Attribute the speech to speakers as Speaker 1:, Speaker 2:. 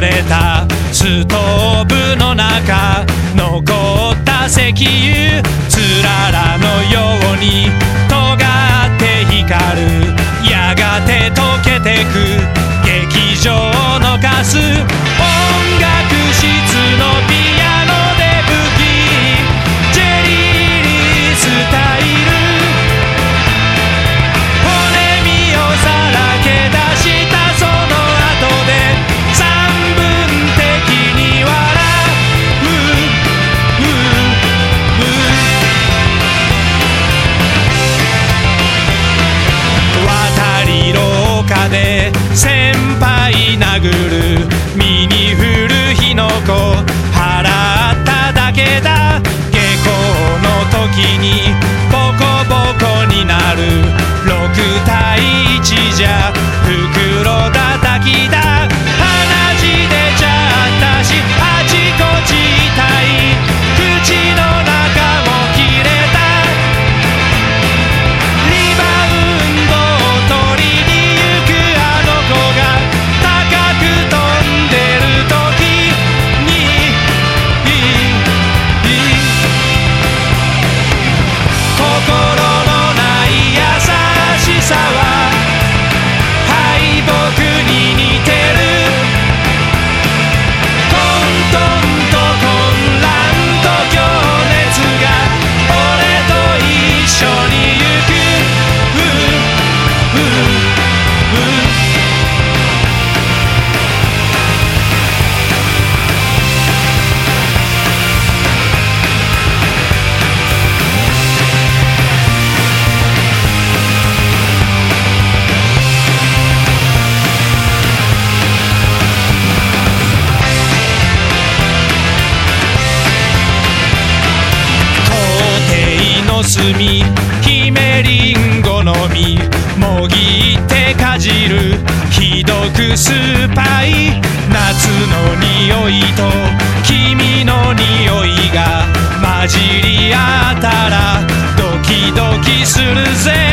Speaker 1: れたストーブの中で先輩殴る。摘み姫りんごの実もぎってかじるひどく酸っぱい夏の匂いと君の匂いが混じり合ったらドキドキするぜ。